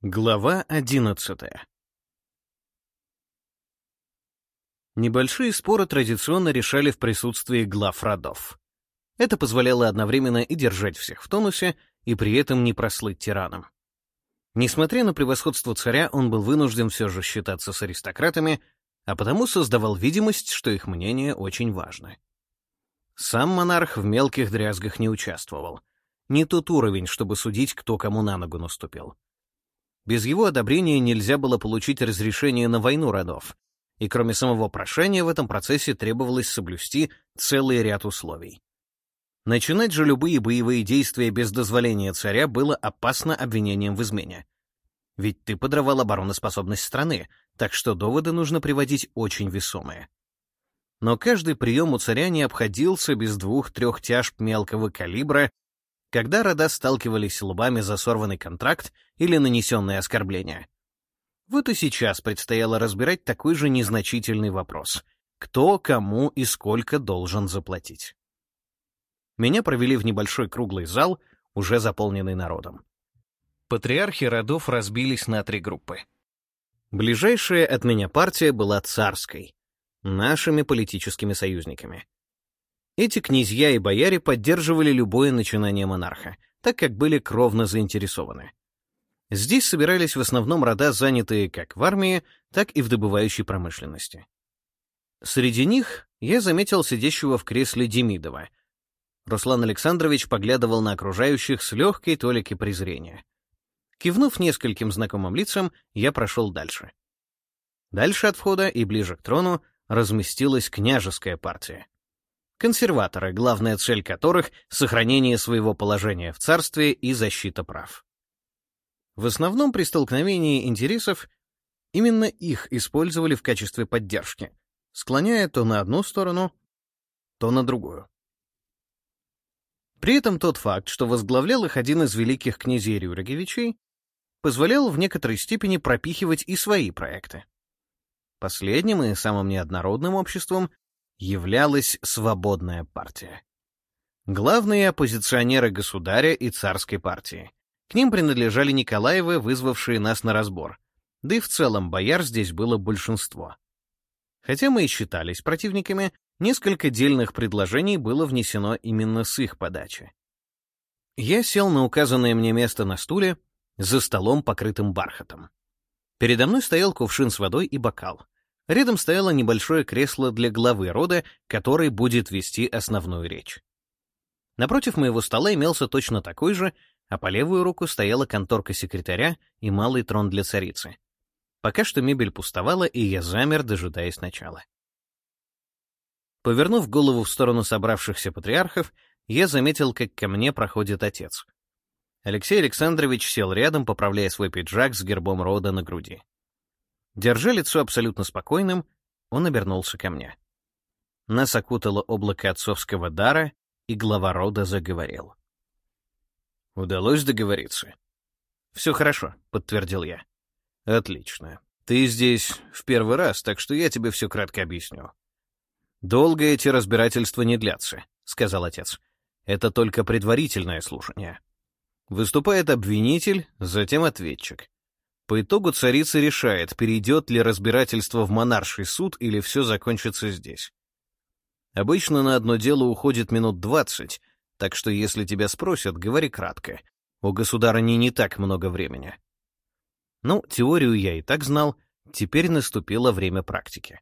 Глава одиннадцатая Небольшие споры традиционно решали в присутствии глав родов. Это позволяло одновременно и держать всех в тонусе, и при этом не прослыть тираном. Несмотря на превосходство царя, он был вынужден все же считаться с аристократами, а потому создавал видимость, что их мнение очень важно. Сам монарх в мелких дрязгах не участвовал. Не тот уровень, чтобы судить, кто кому на ногу наступил. Без его одобрения нельзя было получить разрешение на войну родов, и кроме самого прошения в этом процессе требовалось соблюсти целый ряд условий. Начинать же любые боевые действия без дозволения царя было опасно обвинением в измене. Ведь ты подрывал обороноспособность страны, так что доводы нужно приводить очень весомые. Но каждый прием у царя не обходился без двух-трех тяжб мелкого калибра когда рода сталкивались лбами за сорванный контракт или нанесенные оскорбления. Вот и сейчас предстояло разбирать такой же незначительный вопрос — кто, кому и сколько должен заплатить. Меня провели в небольшой круглый зал, уже заполненный народом. Патриархи родов разбились на три группы. Ближайшая от меня партия была царской, нашими политическими союзниками. Эти князья и бояре поддерживали любое начинание монарха, так как были кровно заинтересованы. Здесь собирались в основном рода, занятые как в армии, так и в добывающей промышленности. Среди них я заметил сидящего в кресле Демидова. Руслан Александрович поглядывал на окружающих с легкой толики презрения. Кивнув нескольким знакомым лицам, я прошел дальше. Дальше от входа и ближе к трону разместилась княжеская партия консерваторы, главная цель которых — сохранение своего положения в царстве и защита прав. В основном при столкновении интересов именно их использовали в качестве поддержки, склоняя то на одну сторону, то на другую. При этом тот факт, что возглавлял их один из великих князей Рюриковичей, позволял в некоторой степени пропихивать и свои проекты. Последним и самым неоднородным обществом являлась свободная партия. Главные оппозиционеры государя и царской партии. К ним принадлежали Николаевы, вызвавшие нас на разбор. Да и в целом бояр здесь было большинство. Хотя мы и считались противниками, несколько дельных предложений было внесено именно с их подачи. Я сел на указанное мне место на стуле, за столом, покрытым бархатом. Передо мной стоял кувшин с водой и бокал — Рядом стояло небольшое кресло для главы рода, который будет вести основную речь. Напротив моего стола имелся точно такой же, а по левую руку стояла конторка секретаря и малый трон для царицы. Пока что мебель пустовала, и я замер, дожидаясь начала. Повернув голову в сторону собравшихся патриархов, я заметил, как ко мне проходит отец. Алексей Александрович сел рядом, поправляя свой пиджак с гербом рода на груди. Держа лицо абсолютно спокойным, он обернулся ко мне. Нас окутало облако отцовского дара, и глава рода заговорил. «Удалось договориться?» «Все хорошо», — подтвердил я. «Отлично. Ты здесь в первый раз, так что я тебе все кратко объясню». «Долго эти разбирательства не длятся», — сказал отец. «Это только предварительное слушание. Выступает обвинитель, затем ответчик. По итогу царица решает, перейдет ли разбирательство в монарший суд или все закончится здесь. Обычно на одно дело уходит минут двадцать, так что если тебя спросят, говори кратко. У государыни не так много времени. Ну, теорию я и так знал, теперь наступило время практики.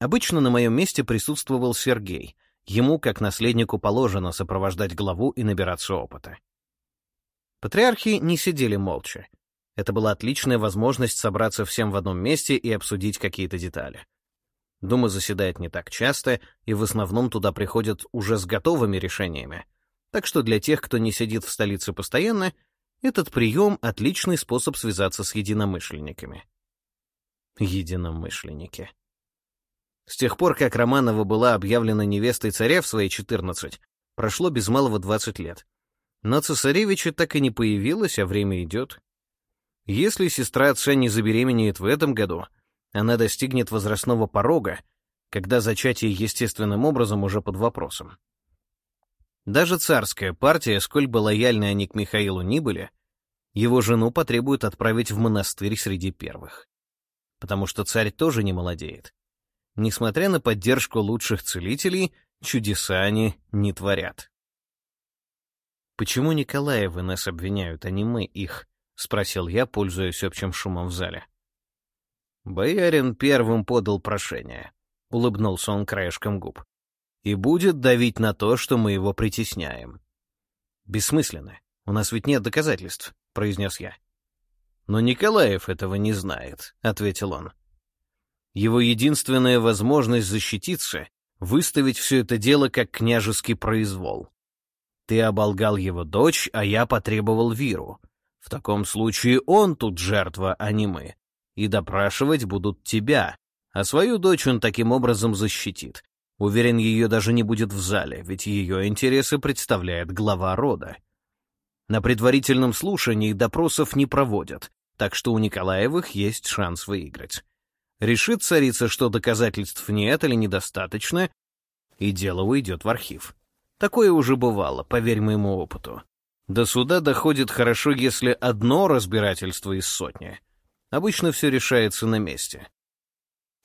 Обычно на моем месте присутствовал Сергей. Ему, как наследнику, положено сопровождать главу и набираться опыта. Патриархи не сидели молча. Это была отличная возможность собраться всем в одном месте и обсудить какие-то детали. Дума заседает не так часто, и в основном туда приходят уже с готовыми решениями. Так что для тех, кто не сидит в столице постоянно, этот прием — отличный способ связаться с единомышленниками. Единомышленники. С тех пор, как Романова была объявлена невестой царя в свои 14, прошло без малого 20 лет. Но цесаревича так и не появилось, а время идет. Если сестра отца не забеременеет в этом году, она достигнет возрастного порога, когда зачатие естественным образом уже под вопросом. Даже царская партия, сколь бы лояльны они к Михаилу ни были, его жену потребуют отправить в монастырь среди первых. Потому что царь тоже не молодеет. Несмотря на поддержку лучших целителей, чудеса они не творят. «Почему Николаевы нас обвиняют, а не мы их?» — спросил я, пользуясь общим шумом в зале. «Боярин первым подал прошение», — улыбнулся он краешком губ. «И будет давить на то, что мы его притесняем». «Бессмысленно. У нас ведь нет доказательств», — произнес я. «Но Николаев этого не знает», — ответил он. «Его единственная возможность защититься — выставить все это дело как княжеский произвол. Ты оболгал его дочь, а я потребовал Виру. В таком случае он тут жертва, а не мы. И допрашивать будут тебя, а свою дочь он таким образом защитит. Уверен, ее даже не будет в зале, ведь ее интересы представляет глава рода. На предварительном слушании допросов не проводят, так что у Николаевых есть шанс выиграть. Решит царица, что доказательств нет или недостаточно, и дело уйдет в архив. Такое уже бывало, поверь моему опыту. До суда доходит хорошо, если одно разбирательство из сотни. Обычно все решается на месте.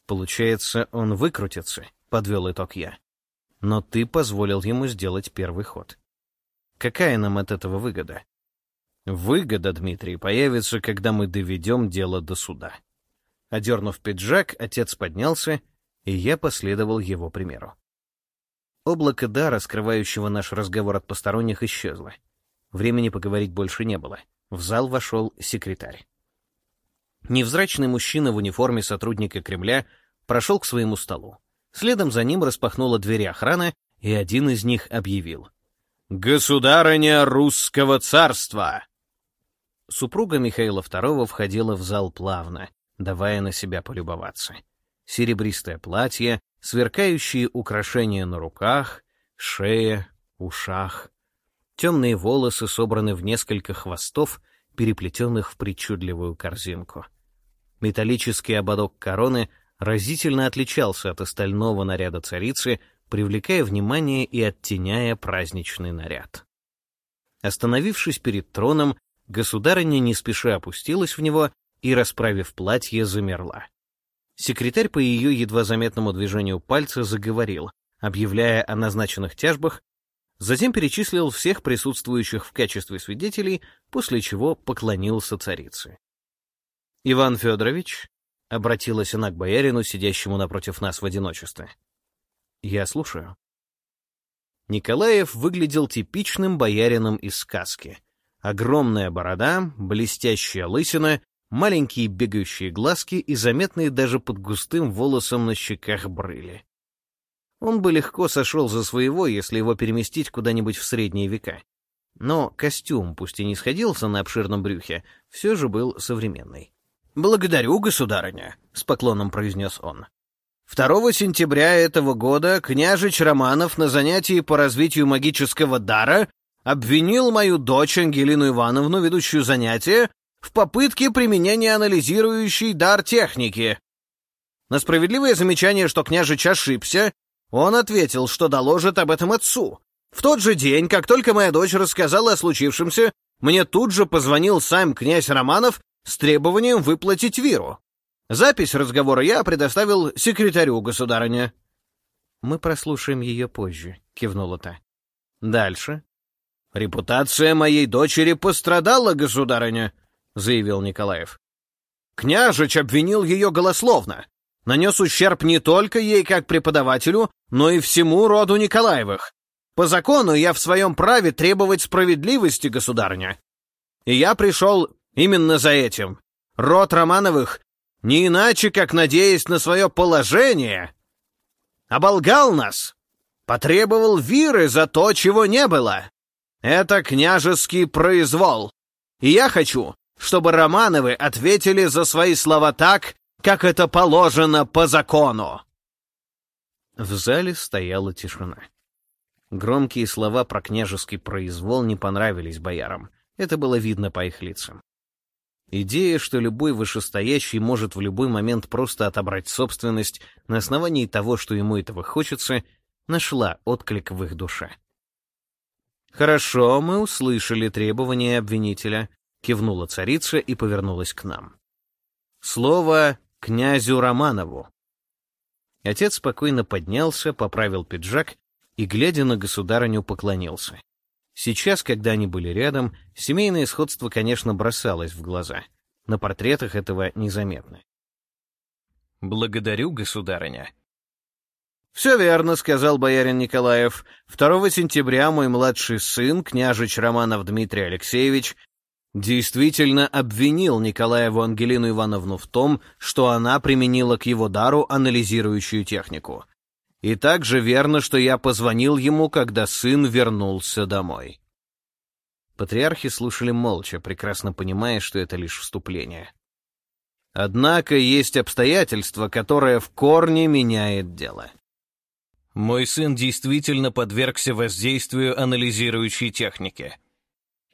Получается, он выкрутится, подвел итог я. Но ты позволил ему сделать первый ход. Какая нам от этого выгода? Выгода, Дмитрий, появится, когда мы доведем дело до суда. Одернув пиджак, отец поднялся, и я последовал его примеру. Облако дара, скрывающего наш разговор от посторонних, исчезло. Времени поговорить больше не было. В зал вошел секретарь. Невзрачный мужчина в униформе сотрудника Кремля прошел к своему столу. Следом за ним распахнула двери охрана, и один из них объявил. «Государыня русского царства!» Супруга Михаила II входила в зал плавно, давая на себя полюбоваться. Серебристое платье, сверкающие украшения на руках, шее, ушах. Темные волосы собраны в несколько хвостов, переплетенных в причудливую корзинку. Металлический ободок короны разительно отличался от остального наряда царицы, привлекая внимание и оттеняя праздничный наряд. Остановившись перед троном, государыня не спеша опустилась в него и, расправив платье, замерла. Секретарь по ее едва заметному движению пальца заговорил, объявляя о назначенных тяжбах, затем перечислил всех присутствующих в качестве свидетелей, после чего поклонился царице. «Иван Федорович», — обратилась она к боярину, сидящему напротив нас в одиночестве. «Я слушаю». Николаев выглядел типичным боярином из сказки. Огромная борода, блестящая лысина, маленькие бегающие глазки и заметные даже под густым волосом на щеках брыли. Он бы легко сошел за своего, если его переместить куда-нибудь в средние века. Но костюм, пусть и не сходился на обширном брюхе, все же был современный. «Благодарю, государыня», — с поклоном произнес он. 2 сентября этого года княжич Романов на занятии по развитию магического дара обвинил мою дочь Ангелину Ивановну, ведущую занятия, в попытке применения анализирующей дар техники. На справедливое замечание, что княжич ошибся, он ответил, что доложит об этом отцу. В тот же день, как только моя дочь рассказала о случившемся, мне тут же позвонил сам князь Романов с требованием выплатить Виру. Запись разговора я предоставил секретарю государыня. «Мы прослушаем ее позже», — кивнула та. «Дальше». «Репутация моей дочери пострадала, государыня», — заявил Николаев. «Княжич обвинил ее голословно. Нанес ущерб не только ей как преподавателю, но и всему роду Николаевых. По закону я в своем праве требовать справедливости, государыня. И я пришел именно за этим. Род Романовых, не иначе, как надеясь на свое положение, оболгал нас, потребовал виры за то, чего не было. Это княжеский произвол. И я хочу, чтобы Романовы ответили за свои слова так, как это положено по закону. В зале стояла тишина. Громкие слова про княжеский произвол не понравились боярам. Это было видно по их лицам. Идея, что любой вышестоящий может в любой момент просто отобрать собственность на основании того, что ему этого хочется, нашла отклик в их душе. «Хорошо, мы услышали требования обвинителя. — кивнула царица и повернулась к нам. «Слово князю Романову». Отец спокойно поднялся, поправил пиджак и, глядя на государыню, поклонился. Сейчас, когда они были рядом, семейное сходство, конечно, бросалось в глаза. На портретах этого незаметно. «Благодарю, государыня». «Все верно», — сказал боярин Николаев. «2 сентября мой младший сын, княжич Романов Дмитрий Алексеевич, действительно обвинил Николаеву Ангелину Ивановну в том, что она применила к его дару анализирующую технику. И также верно, что я позвонил ему, когда сын вернулся домой. Патриархи слушали молча, прекрасно понимая, что это лишь вступление. Однако есть обстоятельство, которое в корне меняет дело. Мой сын действительно подвергся воздействию анализирующей техники.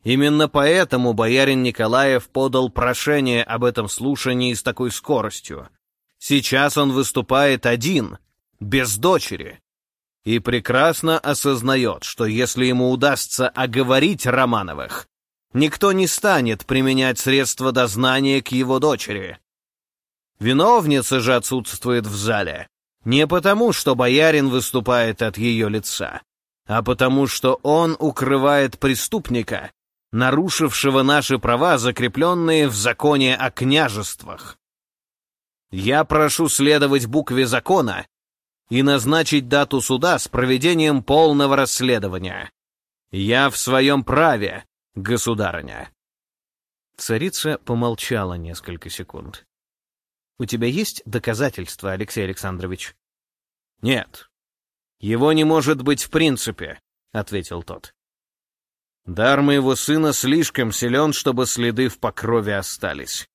Именно поэтому боярин Николаев подал прошение об этом слушании с такой скоростью. Сейчас он выступает один, без дочери, и прекрасно осознает, что если ему удастся оговорить Романовых, никто не станет применять средства дознания к его дочери. Виновница же отсутствует в зале не потому, что боярин выступает от ее лица, а потому, что он укрывает преступника, нарушившего наши права, закрепленные в законе о княжествах. Я прошу следовать букве закона и назначить дату суда с проведением полного расследования. Я в своем праве, государыня». Царица помолчала несколько секунд. «У тебя есть доказательства, Алексей Александрович?» «Нет. Его не может быть в принципе», — ответил тот. «Дар моего сына слишком силен, чтобы следы в покрове остались.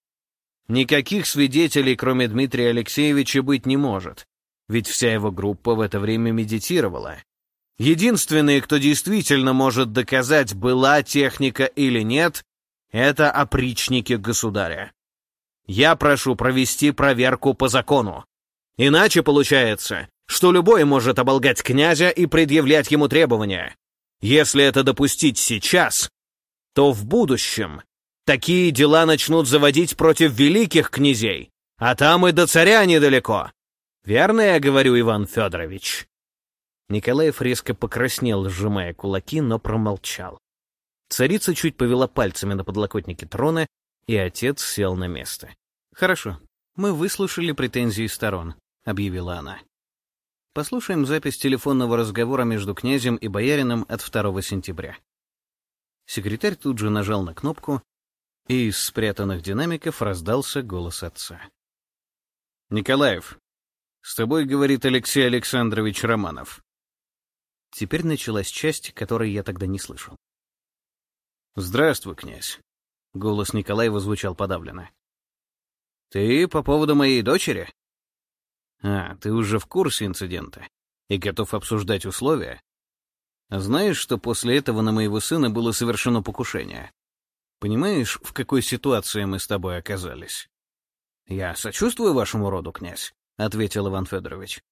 Никаких свидетелей, кроме Дмитрия Алексеевича, быть не может ведь вся его группа в это время медитировала. Единственный, кто действительно может доказать, была техника или нет, это опричники государя. Я прошу провести проверку по закону. Иначе получается, что любой может оболгать князя и предъявлять ему требования. Если это допустить сейчас, то в будущем такие дела начнут заводить против великих князей, а там и до царя недалеко. Верно я говорю, Иван Федорович?» Николаев резко покраснел, сжимая кулаки, но промолчал. Царица чуть повела пальцами на подлокотнике трона, и отец сел на место. «Хорошо, мы выслушали претензии сторон», — объявила она. Послушаем запись телефонного разговора между князем и боярином от 2 сентября. Секретарь тут же нажал на кнопку, и из спрятанных динамиков раздался голос отца. «Николаев, с тобой говорит Алексей Александрович Романов. Теперь началась часть, которой я тогда не слышал. «Здравствуй, князь», — голос Николаева звучал подавленно. «Ты по поводу моей дочери?» «А, ты уже в курсе инцидента и готов обсуждать условия? Знаешь, что после этого на моего сына было совершено покушение? Понимаешь, в какой ситуации мы с тобой оказались?» «Я сочувствую вашему роду, князь. — ответил Иван Федорович.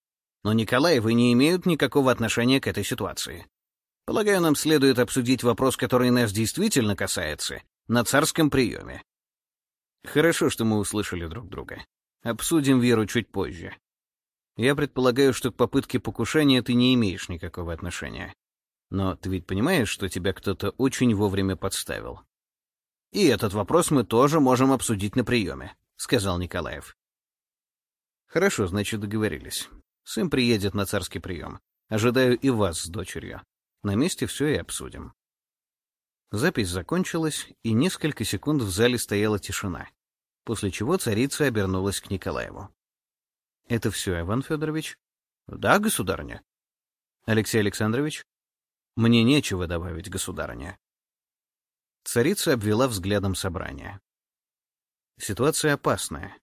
«Но Николаевы не имеют никакого отношения к этой ситуации. Полагаю, нам следует обсудить вопрос, который нас действительно касается, на царском приеме». «Хорошо, что мы услышали друг друга. Обсудим Веру чуть позже. Я предполагаю, что к попытке покушения ты не имеешь никакого отношения. Но ты ведь понимаешь, что тебя кто-то очень вовремя подставил?» «И этот вопрос мы тоже можем обсудить на приеме», — сказал Николаев. Хорошо, значит, договорились. Сын приедет на царский прием. Ожидаю и вас с дочерью. На месте все и обсудим. Запись закончилась, и несколько секунд в зале стояла тишина, после чего царица обернулась к Николаеву. — Это все, Иван Федорович? — Да, государыня. — Алексей Александрович? — Мне нечего добавить, государыня. Царица обвела взглядом собрание. Ситуация опасная.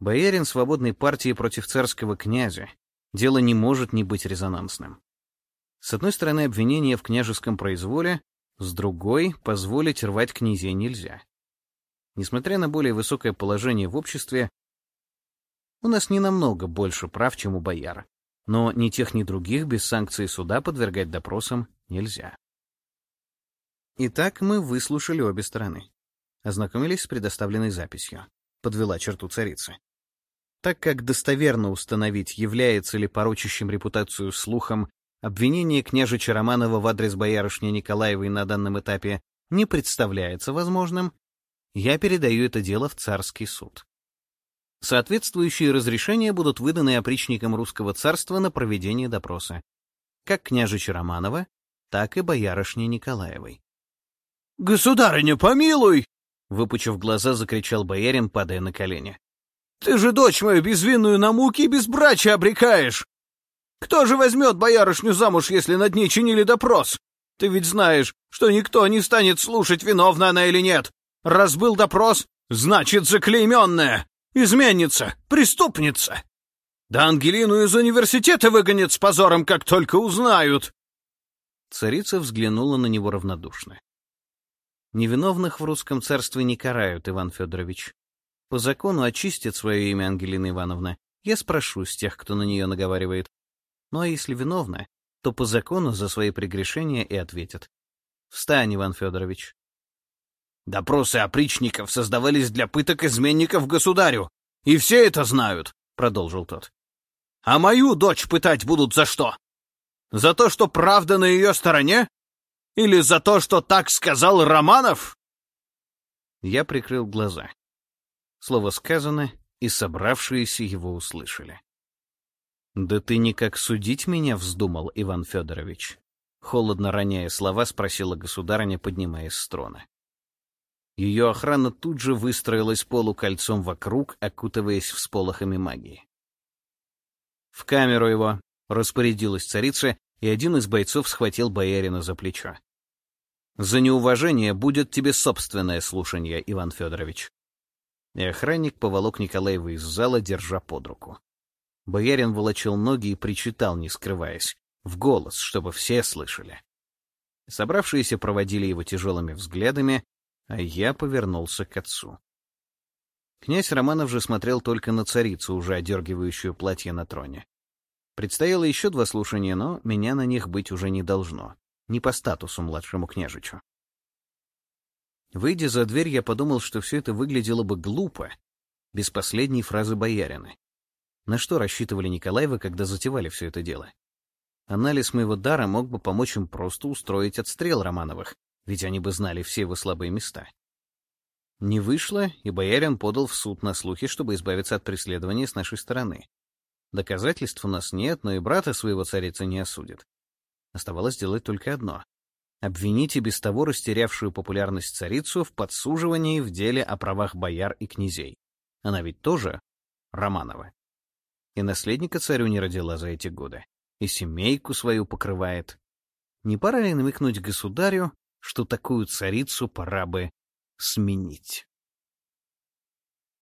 Боярин свободной партии против царского князя. Дело не может не быть резонансным. С одной стороны, обвинение в княжеском произволе, с другой — позволить рвать князей нельзя. Несмотря на более высокое положение в обществе, у нас не намного больше прав, чем у бояр. Но ни тех, ни других без санкции суда подвергать допросам нельзя. Итак, мы выслушали обе стороны. Ознакомились с предоставленной записью. Подвела черту царицы. Так как достоверно установить, является ли порочащим репутацию слухом обвинение княжича Романова в адрес боярышни Николаевой на данном этапе не представляется возможным, я передаю это дело в царский суд. Соответствующие разрешения будут выданы опричникам русского царства на проведение допроса, как княжича Романова, так и боярышни Николаевой. «Государыня, помилуй!» Выпучив глаза, закричал боярин, падая на колени. «Ты же дочь мою безвинную на муки и безбрачие обрекаешь! Кто же возьмет боярышню замуж, если над ней чинили допрос? Ты ведь знаешь, что никто не станет слушать, виновна она или нет. Раз был допрос, значит, заклейменная, изменница, преступница. Да Ангелину из университета выгонят с позором, как только узнают. Царица взглянула на него равнодушно. Невиновных в русском царстве не карают, Иван Федорович. По закону очистит свое имя Ангелина Ивановна. Я спрошу с тех, кто на нее наговаривает. Ну а если виновна, то по закону за свои прегрешения и ответят. Встань, Иван Федорович. Допросы опричников создавались для пыток изменников государю, и все это знают, — продолжил тот. А мою дочь пытать будут за что? За то, что правда на ее стороне? Или за то, что так сказал Романов? Я прикрыл глаза. Слово сказано, и собравшиеся его услышали. «Да ты никак судить меня вздумал, Иван Федорович?» Холодно роняя слова, спросила государыня, поднимаясь с трона. Ее охрана тут же выстроилась полукольцом вокруг, окутываясь всполохами магии. «В камеру его!» — распорядилась царица, и один из бойцов схватил боярина за плечо. «За неуважение будет тебе собственное слушание, Иван Федорович». И охранник поволок Николаева из зала, держа под руку. Боярин волочил ноги и причитал, не скрываясь, в голос, чтобы все слышали. Собравшиеся проводили его тяжелыми взглядами, а я повернулся к отцу. Князь Романов же смотрел только на царицу, уже одергивающую платье на троне. Предстояло еще два слушания, но меня на них быть уже не должно. Не по статусу младшему княжичу. Выйдя за дверь, я подумал, что все это выглядело бы глупо, без последней фразы боярина. На что рассчитывали Николаевы, когда затевали все это дело? Анализ моего дара мог бы помочь им просто устроить отстрел Романовых, ведь они бы знали все его слабые места. Не вышло, и боярин подал в суд на слухи, чтобы избавиться от преследования с нашей стороны. Доказательств у нас нет, но и брата своего царица не осудит. Оставалось сделать только одно — обвинить и без того растерявшую популярность царицу в подсуживании в деле о правах бояр и князей. Она ведь тоже Романова. И наследника царю не родила за эти годы, и семейку свою покрывает. Не пора ли намекнуть государю, что такую царицу пора бы сменить?